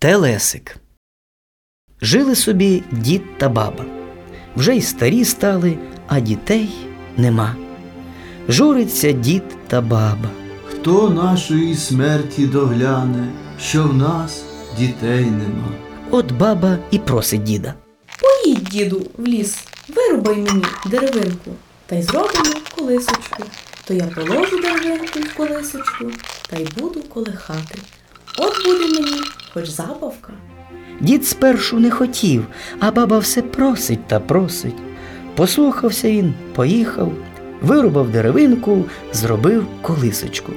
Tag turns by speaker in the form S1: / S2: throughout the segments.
S1: Телесик. Жили собі дід та баба. Вже й старі стали, а дітей нема. Журиться дід та баба.
S2: Хто нашої смерті догляне, що в нас дітей нема?
S1: От баба і просить діда.
S3: Поїдь, діду, в ліс, вирубай мені деревинку та й зробимо колисочку. То я положу деревинку в колисочку та й буду колихати. От буде мені хоч забавка.
S1: Дід спершу не хотів, а баба все просить та просить. Послухався він, поїхав, вирубав деревинку, зробив колисочку.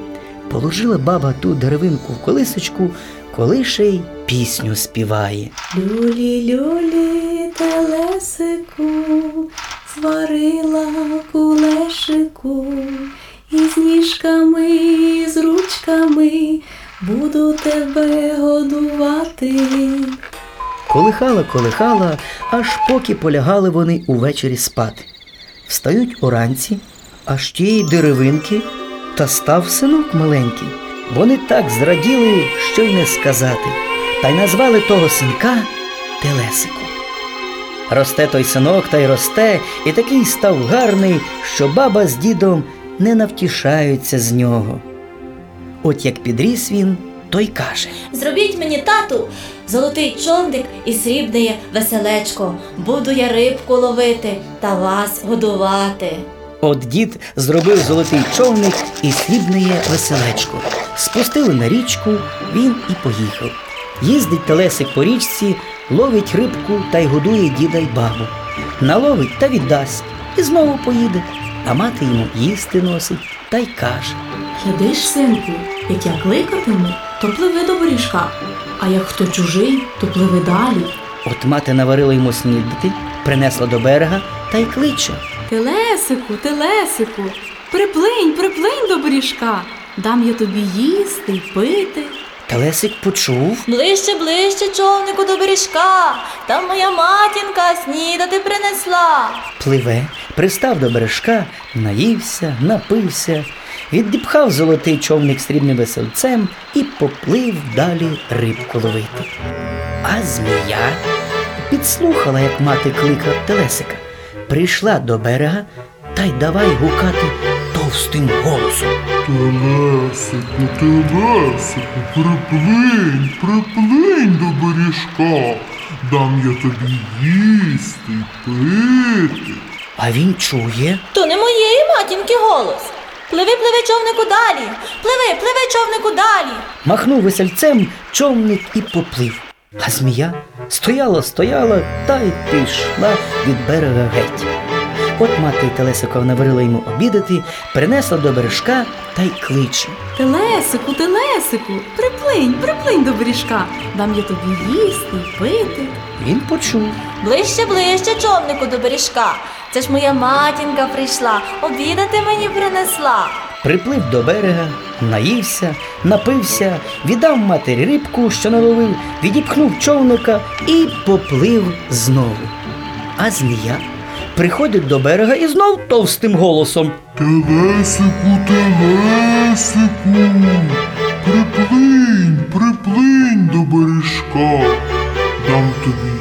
S1: Положила баба ту деревинку в колисочку, коли ще й пісню співає.
S3: Люлі, люлі, телесику, зварила кулешику, із ніжками, і з ручками буду тебе годувати.
S1: Колихала, колихала, аж поки полягали вони увечері спати. Встають уранці, аж тієї деревинки, та став синок маленький. Вони так зраділи, що й не сказати, та й назвали того синка Телесиком. Росте той синок та й росте, і такий став гарний, що баба з дідом не навтішаються з нього. От як підріс він, той каже.
S4: Зробіть мені тату золотий човник і срібне веселечко. Буду я рибку ловити та вас годувати.
S1: От дід зробив золотий човник і срібне веселечко. Спустили на річку, він і поїхав. Їздить телесик по річці, ловить рибку та й годує діда й бабу. Наловить та віддасть, і знову поїде. А мати йому їсти носить та й каже.
S3: Глядиш, синку, як я кликатиму, то пливи до бережка, а як хто чужий, то пливи далі.
S1: От мати наварила йому снідати, принесла до берега та й кличе.
S3: Телесику, телесику, приплинь, приплинь до бережка, дам я тобі їсти й пити.
S1: Телесик почув,
S4: Ближче, ближче, човнику до бережка. Там моя матінка снідати принесла.
S1: Пливе, пристав до бережка, наївся, напився, віддіпхав золотий човник срібним веселцем і поплив далі рибку ловити. А змія підслухала, як мати кликав Телесика, прийшла до берега та й давай гукати товстим голосом.
S5: Телесику, телесику, приплинь, приплинь до бережка, дам я тобі їсти пити.
S1: А він чує,
S4: То не моєї матінки голос. Пливи, пливи, човнику далі. Пливи, пливи, човнику далі.
S1: махнув весельцем човник і поплив. А змія стояла, стояла та й пішла від берега геть. От мати Телесикова наварила йому обідати, принесла до бережка та й кличе.
S3: Телесику, телесику, приплинь, приплинь до бережка, дам я тобі їсти пити.
S1: Він почув.
S4: Ближче, ближче, човнику до бережка. Це ж моя матінка прийшла, обідати мені принесла.
S1: Приплив до берега, наївся, напився, віддав матері рибку, що наловив, відіпхнув човника і поплив знову. А змія приходить до берега і знов товстим голосом.
S5: Телесику, телесику, приплинь, приплинь до бережка, дам тобі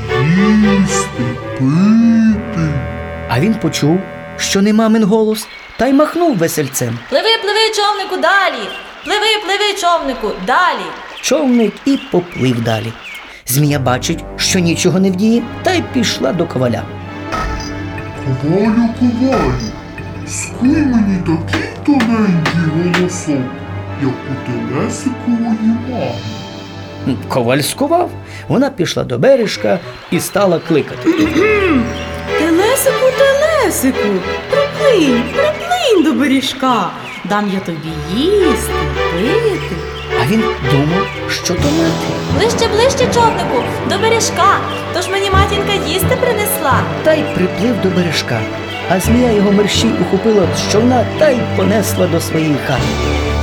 S5: їсти, пити.
S1: А він почув, що не мамин голос, та й махнув весельцем.
S4: Пливи, пливи, човнику далі. Пливи, пливи, човнику далі.
S1: Човник і поплив далі. Змія бачить, що нічого не вдіє, та й пішла до коваля.
S5: Ковалю, ковалю, скуй мені такий тоненький голосок, як у телесикової мами.
S1: Коваль скував. Вона пішла до бережка і стала кликати.
S3: Телесику, телесику, приплинь, приплинь до бережка, дам я тобі їсти, пити.
S1: А він думав, що то мати.
S4: Ближче, ближче, човнику, до бережка. Тож мені матінка їсти принесла.
S1: Та й приплив до бережка. А змія його мерщій ухопила з човна та й понесла до своєї хати.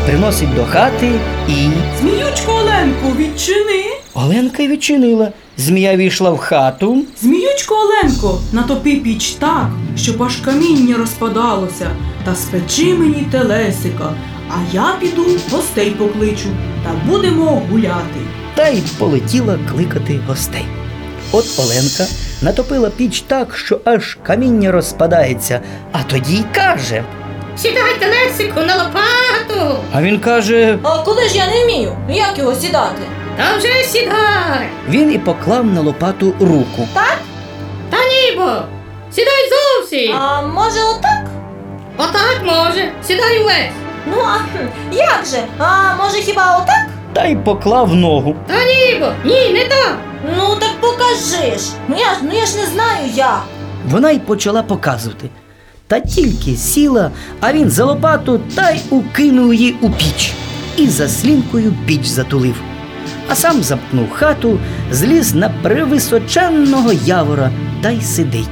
S1: Приносить до хати і.
S3: Зміючко Оленко, відчини.
S1: Оленка й відчинила. Змія війшла в хату.
S3: Зміючко Оленко, натопи піч так, щоб аж каміння розпадалося, та спечи мені телесика, а я піду гостей покличу та будемо гуляти.
S1: та й полетіла кликати гостей. От Оленка натопила піч так, що аж каміння розпадається, а тоді й каже.
S6: Сідайте Лесику на лопату.
S1: А він каже:
S4: А коли ж я не вмію? Як його сідати?
S6: Та вже сідай.
S1: він і поклав на лопату руку. Так?
S6: Та ніби. Сідай зовсім.
S4: А може отак?
S6: Отак може. Сідай увесь.
S4: Ну а хм, як же? А може хіба отак?
S1: Та й поклав ногу.
S6: Та ніби. Ні, не так.
S4: Ну так покажи ж. Ну я ж ну я ж не знаю як.
S1: Вона й почала показувати. Та тільки сіла, а він за лопату та й укинув її у піч. І за слінкою піч затулив. А сам замкнув хату, зліз на превисоченного явора та й сидить.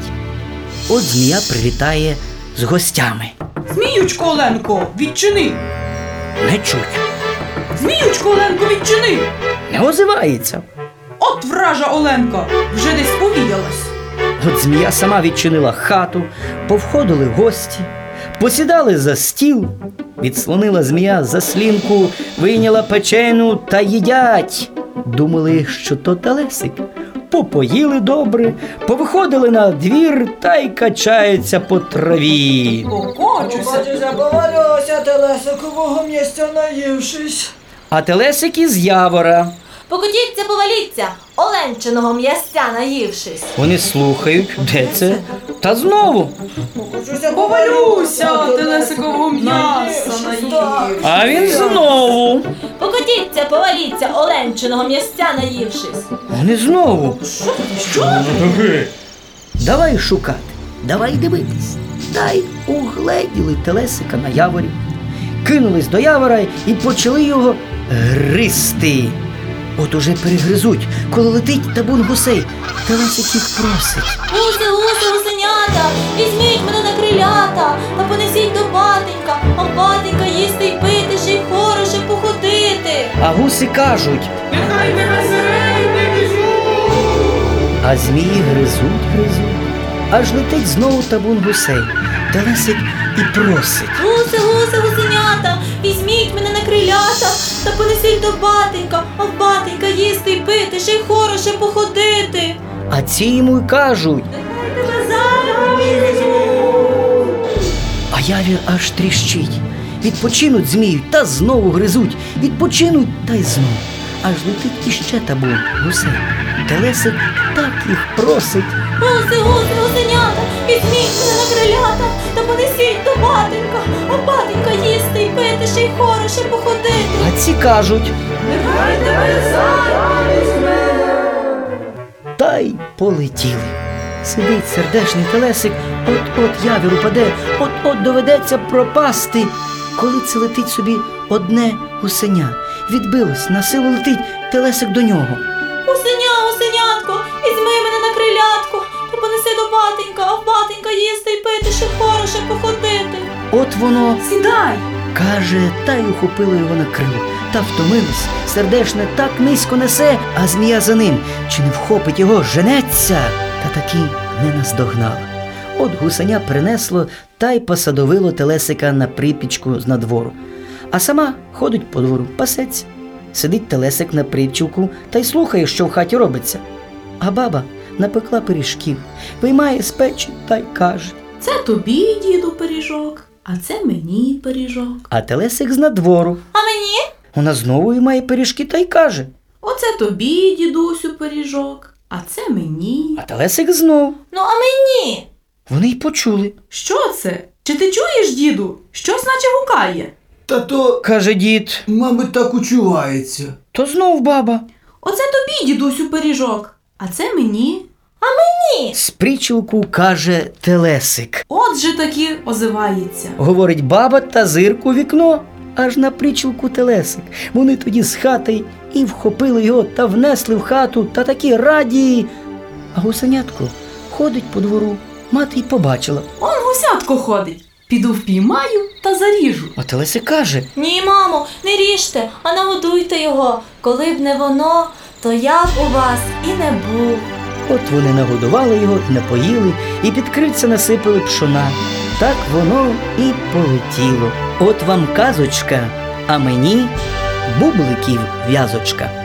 S1: От змія прилітає з гостями.
S7: Зміючко Оленко, відчини!
S1: Не чуть,
S7: Зміючко Оленко, відчини!
S1: не озивається.
S7: От вража Оленка, вже десь повіялась.
S1: От змія сама відчинила хату, повходили гості, посідали за стіл, відслонила змія за слінку, вийняла печену та їдять. Думали, що то телесик. Попоїли добре, повиходили на двір та й качаються по траві.
S7: Локочуся.
S8: повалюся телесикового місця наївшись.
S1: А телесик із явора.
S4: Покотіться, поваліться, оленчиного м'ясця наївшись.
S1: Вони слухають, де це? Та знову.
S7: Повалюся, телесикового м'яса наїв.
S1: А він знову.
S4: Покотіться, поваліться, оленчиного м'ясця наївшись.
S1: Вони знову.
S4: Що?
S1: Давай шукати, давай дивитись. Та й угледіли телесика на яворі. Кинулись до явора і почали його гристи. От уже перегризуть, коли летить табун гусей. Телесик їх просить.
S4: Гуси, гуси, гусенята, візьміть мене на крилята та понесіть до батенька, а батенька їсти й пити, ще й хороше походити.
S1: А гуси кажуть,
S7: Нехай не веселей, не біжу.
S1: а змії гризуть, гризуть. Аж летить знову табун гусей. Телесик і просить.
S4: Гуси, гуси, гусенята, візьміть мене на крилята та понесіть до батенька, а в батенька їсти й пити, ще й хороше походити.
S1: А ці йому й кажуть, а явір аж тріщить. Відпочинуть змію та знову гризуть, відпочинуть та й знов. Аж летить іще табун гусей. Телесик так їх просить.
S4: Гуси, гуси, гусенята, візьміть мене на крилята та їсти ще й хороше походити.
S1: А ці кажуть,
S7: Нехай тебе
S1: та й полетіли. Сидить сердешний телесик, от-от явір упаде, от-от доведеться пропасти. Коли це летить собі одне гусеня, відбилось, на силу летить телесик до нього.
S4: Гусеня, гусенятко, візьми мене на крилятко та понеси до батенька, а батенька їсти й пити, ще хороше походити.
S1: От воно
S7: Сідай.
S1: Каже, та й ухопила його на крило. Та втомилась, сердешне так низько несе, а змія за ним. Чи не вхопить його, женеться? Та таки не наздогнала. От гусеня принесло та й посадовило телесика на припічку з надвору. А сама ходить по двору, пасеться. Сидить телесик на припчівку та й слухає, що в хаті робиться. А баба напекла пиріжків, виймає з печі та й каже.
S3: Це тобі, діду, пиріжок, а це мені пиріжок.
S1: А телесик з надвору.
S4: А мені?
S1: Вона знову виймає пиріжки та й каже.
S3: Оце тобі, дідусю, пиріжок, а це мені.
S1: А телесик знов.
S4: Ну а мені?
S1: Вони й почули.
S3: Що це? Чи ти чуєш, діду? Щось наче гукає.
S2: Та то,
S1: Каже дід,
S2: мабуть, так учувається.
S1: то знов баба.
S3: Оце тобі, дідусю, пиріжок, а це мені.
S1: З причілку каже телесик.
S3: От же таки озивається.
S1: Говорить баба та зирку вікно. Аж на причілку телесик. Вони тоді з хати і вхопили його та внесли в хату та такі раді. А гусенятко ходить по двору. Мати й побачила.
S3: Он гусятко ходить. Піду впіймаю та заріжу.
S1: А телесик каже:
S4: Ні, мамо, не ріжте, а нагодуйте його. Коли б не воно, то я б у вас і не був.
S1: От вони нагодували його, напоїли і під крильця насипали пшона. Так воно і полетіло. От вам казочка, а мені бубликів в'язочка.